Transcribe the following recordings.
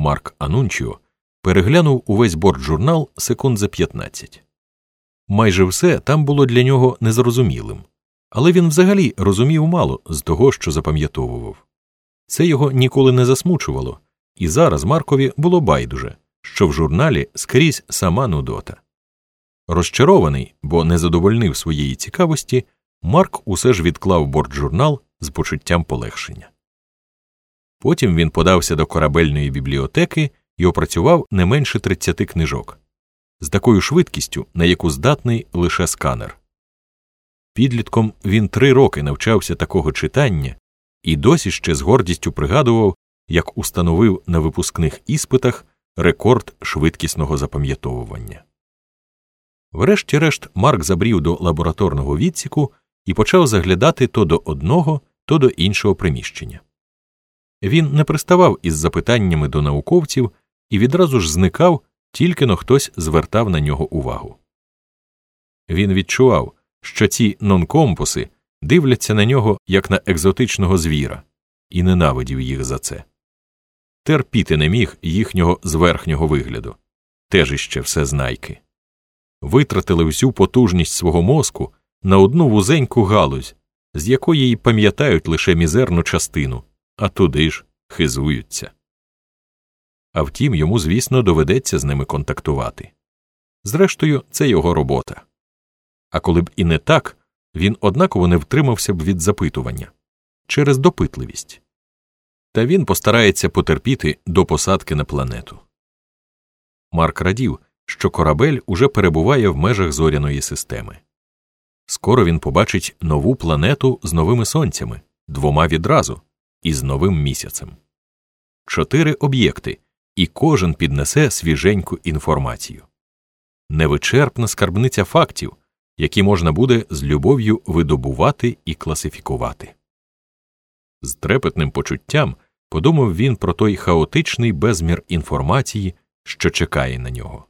Марк Анунчіо переглянув увесь борт-журнал секунд за 15. Майже все там було для нього незрозумілим, але він взагалі розумів мало з того, що запам'ятовував. Це його ніколи не засмучувало, і зараз Маркові було байдуже, що в журналі скрізь сама Нудота. Розчарований, бо не задовольнив своєї цікавості, Марк усе ж відклав борт-журнал з почуттям полегшення. Потім він подався до корабельної бібліотеки і опрацював не менше 30 книжок з такою швидкістю, на яку здатний лише сканер. Підлітком він три роки навчався такого читання і досі ще з гордістю пригадував, як установив на випускних іспитах рекорд швидкісного запам'ятовування. Врешті-решт Марк забрів до лабораторного відсіку і почав заглядати то до одного, то до іншого приміщення. Він не приставав із запитаннями до науковців і відразу ж зникав, тільки но хтось звертав на нього увагу. Він відчував, що ці нонкомпуси дивляться на нього як на екзотичного звіра, і ненавидів їх за це. Терпіти не міг їхнього зверхнього вигляду, теж іще все знайки. Витратили всю потужність свого мозку на одну вузеньку галузь, з якої й пам'ятають лише мізерну частину, а туди ж хизуються. А втім, йому, звісно, доведеться з ними контактувати. Зрештою, це його робота. А коли б і не так, він однаково не втримався б від запитування через допитливість. Та він постарається потерпіти до посадки на планету. Марк радів, що корабель уже перебуває в межах зоряної системи. Скоро він побачить нову планету з новими сонцями, двома відразу, і з новим місяцем. Чотири об'єкти, і кожен піднесе свіженьку інформацію. Невичерпна скарбниця фактів, які можна буде з любов'ю видобувати і класифікувати. З трепетним почуттям подумав він про той хаотичний безмір інформації, що чекає на нього.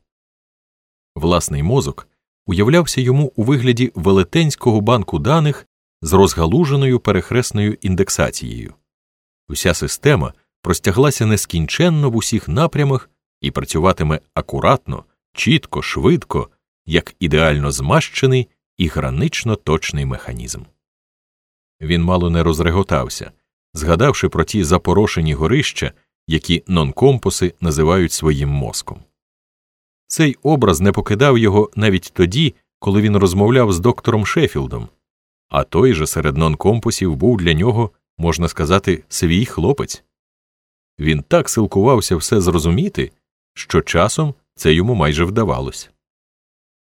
Власний мозок уявлявся йому у вигляді велетенського банку даних з розгалуженою перехресною індексацією. Уся система простяглася нескінченно в усіх напрямах і працюватиме акуратно, чітко, швидко, як ідеально змащений і гранично точний механізм. Він мало не розреготався, згадавши про ті запорошені горища, які нонкомпуси називають своїм мозком. Цей образ не покидав його навіть тоді, коли він розмовляв з доктором Шеффілдом, а той же серед нонкомпусів був для нього, можна сказати, свій хлопець. Він так силкувався все зрозуміти, що часом це йому майже вдавалось.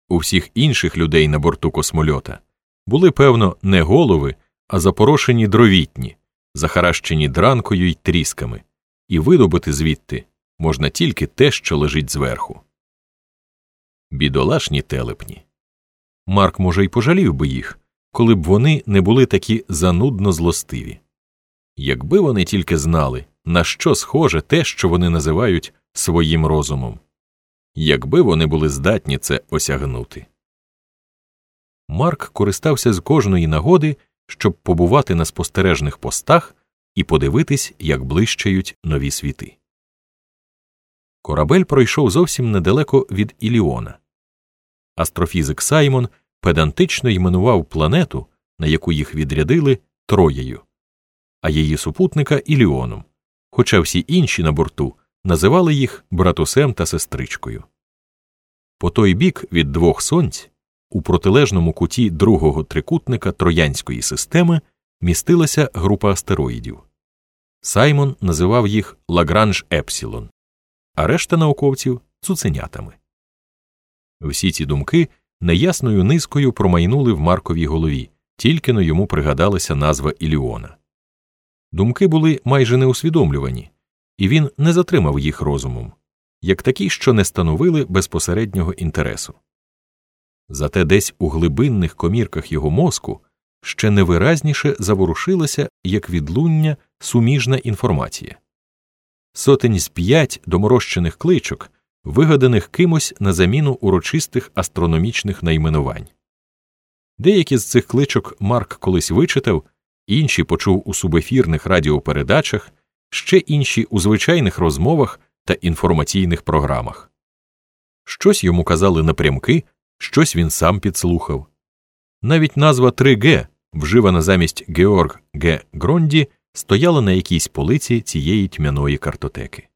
У всіх інших людей на борту космольота були, певно, не голови, а запорошені дровітні, захаращені дранкою й трісками, і видобути звідти можна тільки те, що лежить зверху. Бідолашні телепні. Марк, може, й пожалів би їх, коли б вони не були такі занудно злостиві. Якби вони тільки знали, на що схоже те, що вони називають своїм розумом, якби вони були здатні це осягнути. Марк користався з кожної нагоди, щоб побувати на спостережних постах і подивитись, як блищають нові світи. Корабель пройшов зовсім недалеко від Іліона. Астрофізик Саймон педантично іменував планету, на яку їх відрядили, Троєю, а її супутника Іліоном, хоча всі інші на борту називали їх братусем та сестричкою. По той бік від двох сонць, у протилежному куті другого трикутника троянської системи містилася група астероїдів. Саймон називав їх Лагранж Епсілон, а решта науковців цуценятами. Всі ці думки неясною низкою промайнули в Марковій голові, тільки но йому пригадалася назва Іліона. Думки були майже неусвідомлювані, і він не затримав їх розумом, як такі, що не становили безпосереднього інтересу. Зате десь у глибинних комірках його мозку ще невиразніше заворушилася, як відлуння, суміжна інформація. Сотень з п'ять доморощених кличок, вигаданих кимось на заміну урочистих астрономічних найменувань. Деякі з цих кличок Марк колись вичитав, інші почув у субефірних радіопередачах, ще інші у звичайних розмовах та інформаційних програмах. Щось йому казали напрямки, щось він сам підслухав. Навіть назва 3G, вживана замість Георг Г. Гронді, стояла на якійсь полиці цієї тьмяної картотеки.